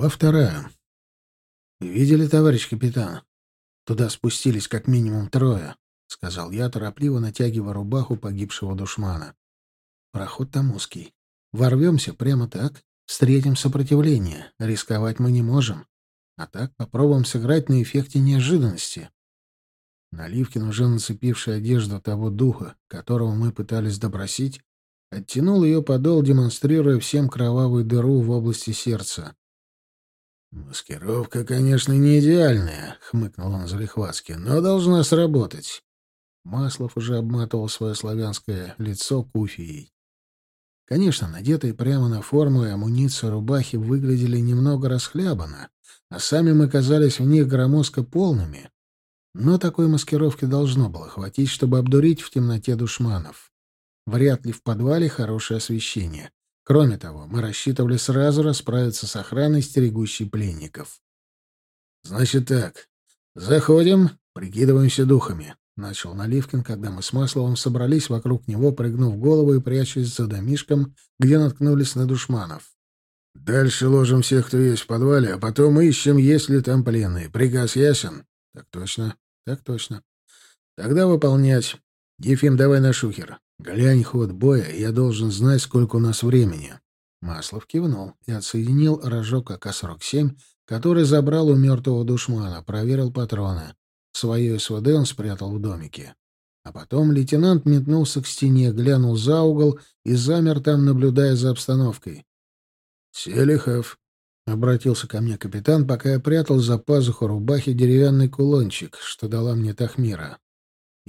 Глава вторая. «Видели, товарищ капитан? Туда спустились как минимум трое», — сказал я, торопливо натягивая рубаху погибшего душмана. «Проход там узкий. Ворвемся прямо так, встретим сопротивление. Рисковать мы не можем. А так попробуем сыграть на эффекте неожиданности». Наливкин, уже нацепивший одежду того духа, которого мы пытались добросить, оттянул ее подол, демонстрируя всем кровавую дыру в области сердца. «Маскировка, конечно, не идеальная», — хмыкнул он залихватски, — «но должна сработать». Маслов уже обматывал свое славянское лицо куфией. Конечно, надетые прямо на форму и амуницию рубахи выглядели немного расхлябанно, а сами мы казались в них громоздко полными. Но такой маскировки должно было хватить, чтобы обдурить в темноте душманов. Вряд ли в подвале хорошее освещение. Кроме того, мы рассчитывали сразу расправиться с охраной, стерегущей пленников. «Значит так, заходим, прикидываемся духами», — начал Наливкин, когда мы с Масловым собрались вокруг него, прыгнув голову и прячась за домишком, где наткнулись на душманов. «Дальше ложим всех, кто есть в подвале, а потом ищем, есть ли там пленные. Приказ ясен?» «Так точно, так точно». «Тогда выполнять. Ефим, давай на шухер. Глянь ход боя, я должен знать, сколько у нас времени. Маслов кивнул и отсоединил рожок АК-47, который забрал у мертвого душмана, проверил патроны. Свое СВД он спрятал в домике. А потом лейтенант метнулся к стене, глянул за угол и замер там, наблюдая за обстановкой. «Селихов», — обратился ко мне капитан, пока я прятал за пазуху рубахи деревянный кулончик, что дала мне Тахмира.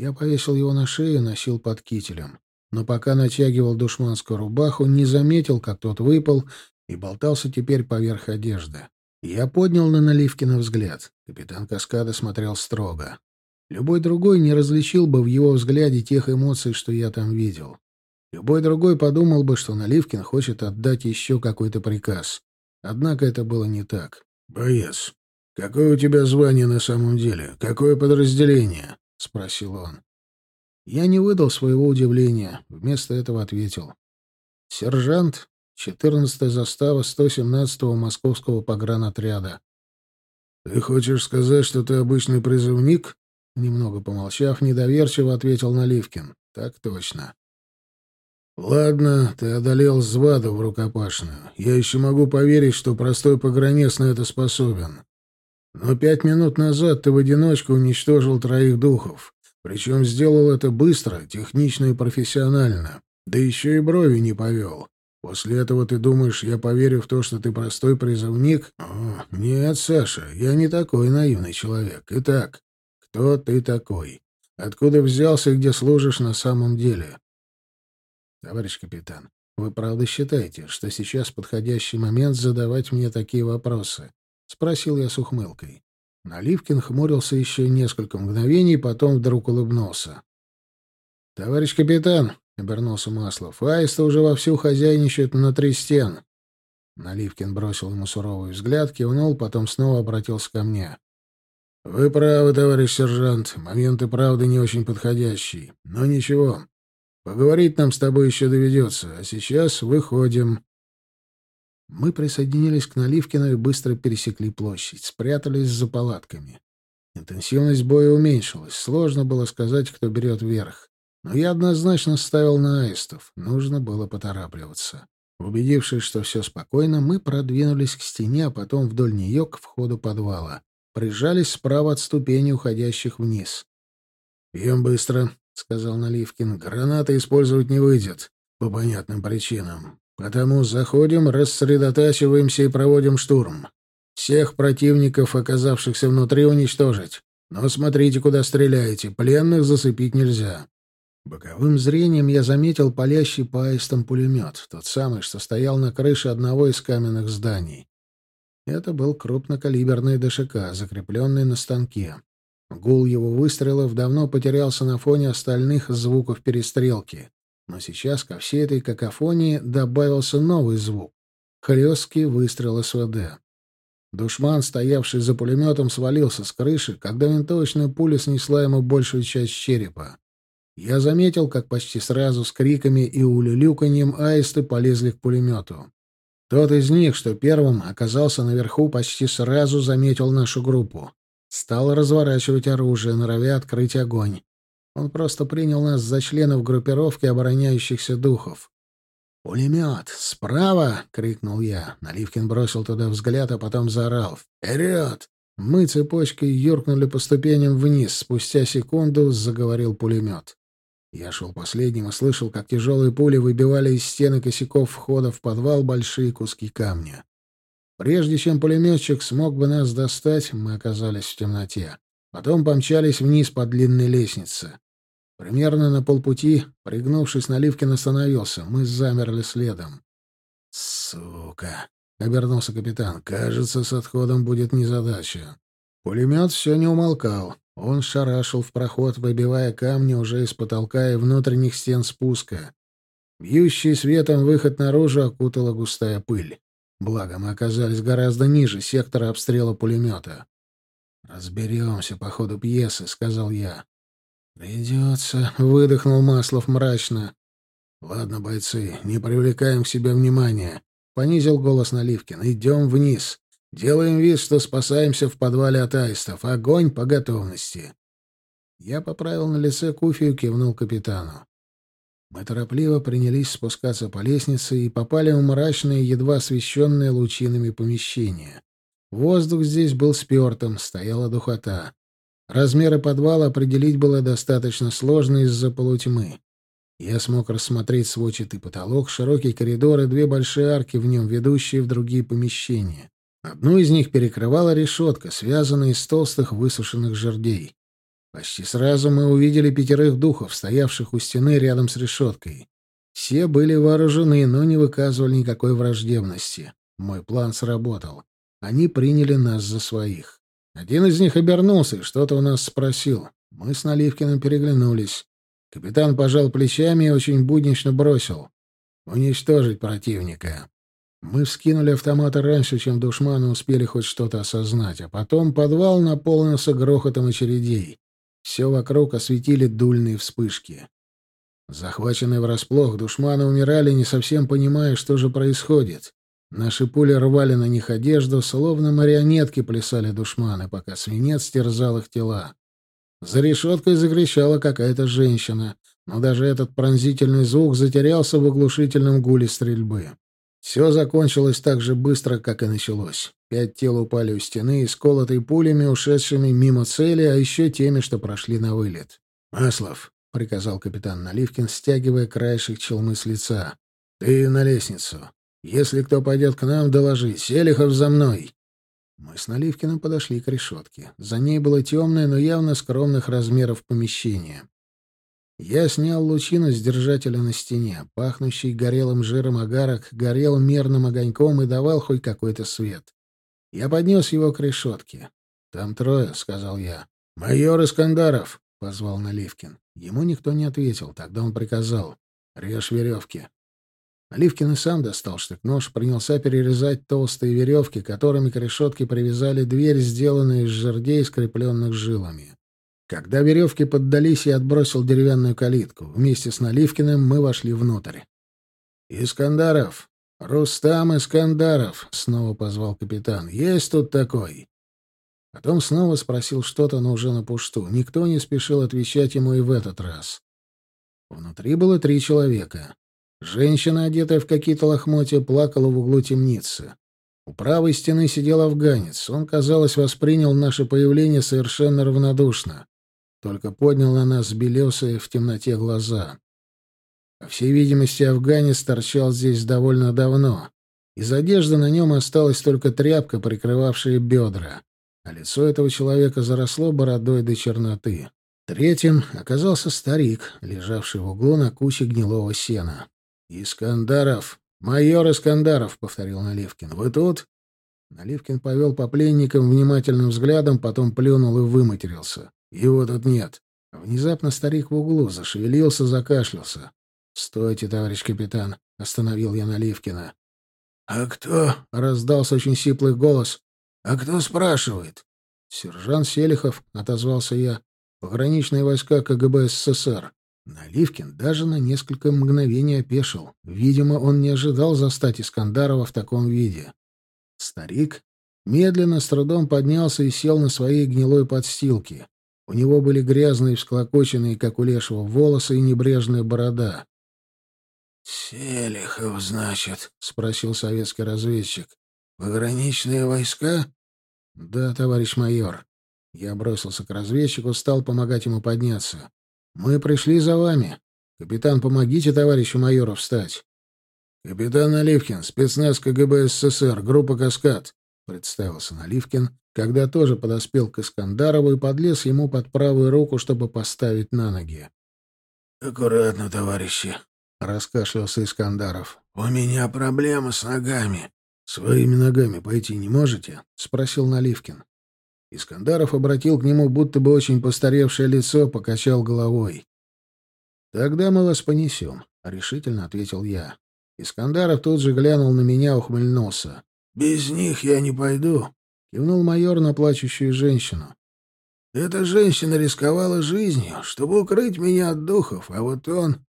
Я повесил его на шею и носил под кителем. Но пока натягивал душманскую рубаху, не заметил, как тот выпал и болтался теперь поверх одежды. Я поднял на Наливкина взгляд. Капитан Каскада смотрел строго. Любой другой не различил бы в его взгляде тех эмоций, что я там видел. Любой другой подумал бы, что Наливкин хочет отдать еще какой-то приказ. Однако это было не так. «Боец, какое у тебя звание на самом деле? Какое подразделение?» — спросил он. Я не выдал своего удивления, вместо этого ответил. «Сержант, 14-я застава 117-го московского погранотряда». «Ты хочешь сказать, что ты обычный призывник?» Немного помолчав, недоверчиво ответил Наливкин. «Так точно». «Ладно, ты одолел Зваду в рукопашную. Я еще могу поверить, что простой погранец на это способен. Но пять минут назад ты в одиночку уничтожил троих духов. Причем сделал это быстро, технично и профессионально. Да еще и брови не повел. После этого ты думаешь, я поверю в то, что ты простой призывник? О, нет, Саша, я не такой наивный человек. Итак, кто ты такой? Откуда взялся и где служишь на самом деле? Товарищ капитан, вы правда считаете, что сейчас подходящий момент задавать мне такие вопросы? — спросил я с ухмылкой. Наливкин хмурился еще несколько мгновений, потом вдруг улыбнулся. — Товарищ капитан, — обернулся Маслов, — аисты уже вовсю хозяйничают внутри стен. Наливкин бросил ему суровый взгляд, кивнул, потом снова обратился ко мне. — Вы правы, товарищ сержант, момент и правда не очень подходящий. Но ничего, поговорить нам с тобой еще доведется, а сейчас выходим. Мы присоединились к Наливкину и быстро пересекли площадь, спрятались за палатками. Интенсивность боя уменьшилась, сложно было сказать, кто берет верх. Но я однозначно ставил на аистов, нужно было поторапливаться. Убедившись, что все спокойно, мы продвинулись к стене, а потом вдоль нее к входу подвала. Прижались справа от ступеней, уходящих вниз. «Пьем быстро», — сказал Наливкин. «Гранаты использовать не выйдет, по понятным причинам. Потому заходим, рассредотачиваемся и проводим штурм. Всех противников, оказавшихся внутри, уничтожить. Но смотрите, куда стреляете. Пленных засыпить нельзя. Боковым зрением я заметил палящий по аистам пулемет, тот самый, что стоял на крыше одного из каменных зданий. Это был крупнокалиберный ДШК, закрепленный на станке. Гул его выстрелов давно потерялся на фоне остальных звуков перестрелки. Но сейчас ко всей этой какофонии добавился новый звук — хлесткий выстрел СВД. Душман, стоявший за пулеметом, свалился с крыши, когда винтовочная пуля снесла ему большую часть черепа. Я заметил, как почти сразу с криками и улюлюканьем аисты полезли к пулемету. Тот из них, что первым оказался наверху, почти сразу заметил нашу группу. Стал разворачивать оружие, норовя открыть огонь. Он просто принял нас за членов группировки обороняющихся духов. «Пулемет! Справа!» — крикнул я. Наливкин бросил туда взгляд, а потом заорал. «Вперед!» Мы цепочкой юркнули по ступеням вниз. Спустя секунду заговорил пулемет. Я шел последним и слышал, как тяжелые пули выбивали из стены косяков входа в подвал большие куски камня. Прежде чем пулеметчик смог бы нас достать, мы оказались в темноте. Потом помчались вниз по длинной лестнице. Примерно на полпути, пригнувшись, Наливкин остановился. Мы замерли следом. «Сука!» — обернулся капитан. «Кажется, с отходом будет незадача». Пулемет все не умолкал. Он шарашил в проход, выбивая камни уже из потолка и внутренних стен спуска. Бьющий светом выход наружу окутала густая пыль. Благо, мы оказались гораздо ниже сектора обстрела пулемета. «Разберемся по ходу пьесы», — сказал я. «Придется», — выдохнул Маслов мрачно. «Ладно, бойцы, не привлекаем к себе внимания», — понизил голос Наливкин. «Идем вниз. Делаем вид, что спасаемся в подвале от аистов. Огонь по готовности». Я поправил на лице куфию кивнул капитану. Мы торопливо принялись спускаться по лестнице и попали в мрачное, едва освещенное лучинами помещение. Воздух здесь был спертым, стояла духота. Размеры подвала определить было достаточно сложно из-за полутьмы. Я смог рассмотреть сводчатый потолок, широкий коридор и две большие арки в нем, ведущие в другие помещения. Одну из них перекрывала решетка, связанная из толстых высушенных жердей. Почти сразу мы увидели пятерых духов, стоявших у стены рядом с решеткой. Все были вооружены, но не выказывали никакой враждебности. Мой план сработал. Они приняли нас за своих. Один из них обернулся и что-то у нас спросил. Мы с Наливкиным переглянулись. Капитан пожал плечами и очень буднично бросил. «Уничтожить противника». Мы вскинули автоматы раньше, чем душманы успели хоть что-то осознать, а потом подвал наполнился грохотом очередей. Все вокруг осветили дульные вспышки. Захваченные врасплох, душманы умирали, не совсем понимая, что же происходит. Наши пули рвали на них одежду, словно марионетки плясали душманы, пока свинец терзал их тела. За решеткой закричала какая-то женщина, но даже этот пронзительный звук затерялся в оглушительном гуле стрельбы. Все закончилось так же быстро, как и началось. Пять тел упали у стены, исколотые пулями, ушедшими мимо цели, а еще теми, что прошли на вылет. «Маслов», — приказал капитан Наливкин, стягивая краешек челмы с лица, — «ты на лестницу. Если кто пойдет к нам, доложи. Селихов за мной!» Мы с Наливкиным подошли к решетке. За ней было темное, но явно скромных размеров помещение. Я снял лучину с держателя на стене. Пахнущий горелым жиром агарок горел мерным огоньком и давал хоть какой-то свет. Я поднес его к решетке. «Там трое», — сказал я. «Майор Искандаров», — позвал Наливкин. Ему никто не ответил. Тогда он приказал. «Режь веревки». Оливкин и сам достал штык-нож, принялся перерезать толстые веревки, которыми к решетке привязали дверь, сделанную из жердей, скрепленных жилами. Когда веревки поддались, я отбросил деревянную калитку. Вместе с Наливкиным мы вошли внутрь. «Искандаров! Рустам Искандаров!» — снова позвал капитан. «Есть тут такой?» Потом снова спросил что-то, но уже на пушту. Никто не спешил отвечать ему и в этот раз. Внутри было три человека. Женщина, одетая в какие-то лохмотья, плакала в углу темницы. У правой стены сидел афганец. Он, казалось, воспринял наше появление совершенно равнодушно. Только поднял на нас белесые в темноте глаза. По всей видимости, афганец торчал здесь довольно давно. Из одежды на нем осталась только тряпка, прикрывавшая бедра, а лицо этого человека заросло бородой до черноты. Третьим оказался старик, лежавший в углу на куче гнилого сена. «Искандаров! Майор Искандаров!» — повторил Наливкин. «Вы тут?» Наливкин повел по пленникам внимательным взглядом, потом плюнул и выматерился. «Его тут нет». Внезапно старик в углу зашевелился, закашлялся. «Стойте, товарищ капитан!» — остановил я Наливкина. «А кто?» — раздался очень сиплый голос. «А кто спрашивает?» «Сержант Селихов», — отозвался я. «Пограничные войска КГБ СССР». Наливкин даже на несколько мгновений опешил. Видимо, он не ожидал застать Искандарова в таком виде. Старик медленно, с трудом поднялся и сел на своей гнилой подстилке. У него были грязные, всклокоченные, как у лешего, волосы и небрежная борода. «Селихов, значит?» — спросил советский разведчик. «Пограничные войска?» «Да, товарищ майор». Я бросился к разведчику, стал помогать ему подняться. «Мы пришли за вами. Капитан, помогите товарищу майору встать». «Капитан Наливкин, спецназ КГБ СССР, группа «Каскад», — представился Наливкин, когда тоже подоспел к Искандарову и подлез ему под правую руку, чтобы поставить на ноги. «Аккуратно, товарищи», — раскашлялся Искандаров. «У меня проблемы с ногами». «Своими ногами пойти не можете?» — спросил Наливкин. Искандаров обратил к нему будто бы очень постаревшее лицо, покачал головой. «Тогда мы вас понесем», — решительно ответил я. Искандаров тут же глянул на меня, ухмыльнулся. «Без них я не пойду», — кивнул майор на плачущую женщину. «Эта женщина рисковала жизнью, чтобы укрыть меня от духов, а вот он...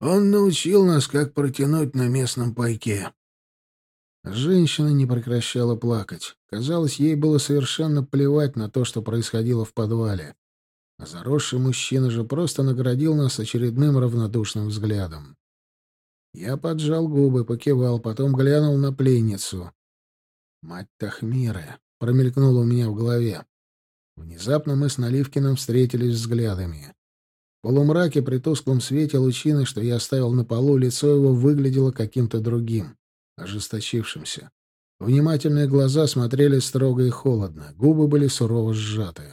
Он научил нас, как протянуть на местном пайке». Женщина не прекращала плакать. Казалось, ей было совершенно плевать на то, что происходило в подвале. А заросший мужчина же просто наградил нас очередным равнодушным взглядом. Я поджал губы, покивал, потом глянул на пленницу. «Мать Тахмиры!» — промелькнуло у меня в голове. Внезапно мы с Наливкиным встретились взглядами. В полумраке при тусклом свете лучины, что я оставил на полу, лицо его выглядело каким-то другим ожесточившимся. Внимательные глаза смотрели строго и холодно, губы были сурово сжаты.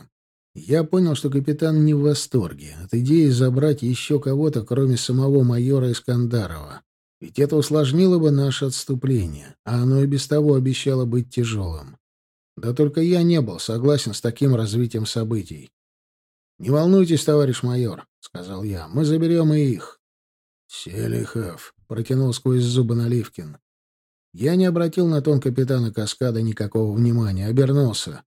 Я понял, что капитан не в восторге от идеи забрать еще кого-то, кроме самого майора Искандарова. Ведь это усложнило бы наше отступление, а оно и без того обещало быть тяжелым. Да только я не был согласен с таким развитием событий. «Не волнуйтесь, товарищ майор», — сказал я, — «мы заберем и их». «Селихов», — протянул сквозь зубы Наливкин. Я не обратил на тон капитана каскада никакого внимания, обернулся.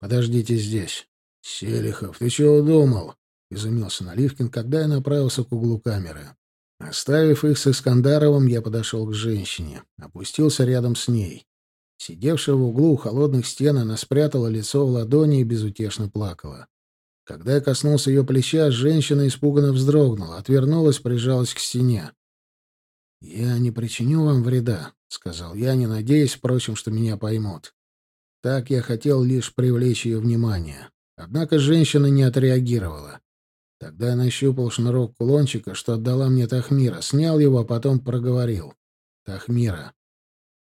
«Подождите здесь». «Селихов, ты чего удумал?» — изумился Наливкин, когда я направился к углу камеры. Оставив их с Искандаровым, я подошел к женщине, опустился рядом с ней. Сидевшая в углу у холодных стен, она спрятала лицо в ладони и безутешно плакала. Когда я коснулся ее плеча, женщина испуганно вздрогнула, отвернулась, прижалась к стене. «Я не причиню вам вреда», — сказал я, не надеясь, впрочем, что меня поймут. Так я хотел лишь привлечь ее внимание. Однако женщина не отреагировала. Тогда я нащупал шнурок кулончика, что отдала мне Тахмира, снял его, а потом проговорил. «Тахмира».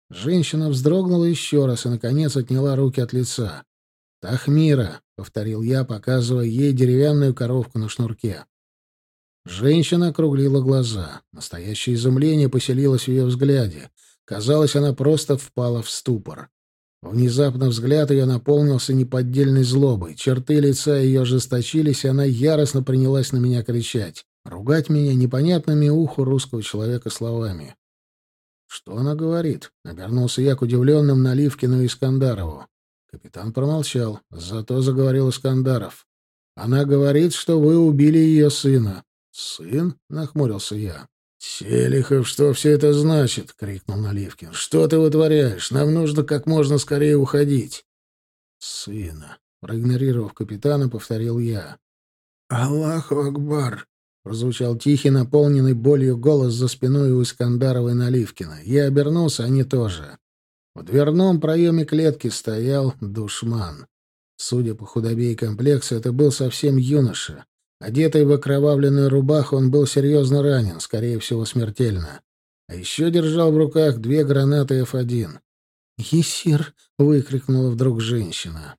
Женщина вздрогнула еще раз и, наконец, отняла руки от лица. «Тахмира», — повторил я, показывая ей деревянную коровку на шнурке. Женщина округлила глаза. Настоящее изумление поселилось в ее взгляде. Казалось, она просто впала в ступор. Внезапно взгляд ее наполнился неподдельной злобой. Черты лица ее ожесточились, и она яростно принялась на меня кричать. Ругать меня непонятными уху русского человека словами. «Что она говорит?» — обернулся я к удивленным Наливкину и Искандарову. Капитан промолчал, зато заговорил Искандаров. «Она говорит, что вы убили ее сына». «Сын?» — нахмурился я. «Селихов, что все это значит?» — крикнул Наливкин. «Что ты вытворяешь? Нам нужно как можно скорее уходить». «Сына», — проигнорировав капитана, повторил я. «Аллаху Акбар!» — прозвучал тихий, наполненный болью голос за спиной у Искандарова и Наливкина. Я обернулся, они тоже. В дверном проеме клетки стоял душман. Судя по худобе и комплексу, это был совсем юноша. Одетый в окровавленную рубаху, он был серьезно ранен, скорее всего, смертельно. А еще держал в руках две гранаты F1. «Есир!» — выкрикнула вдруг женщина.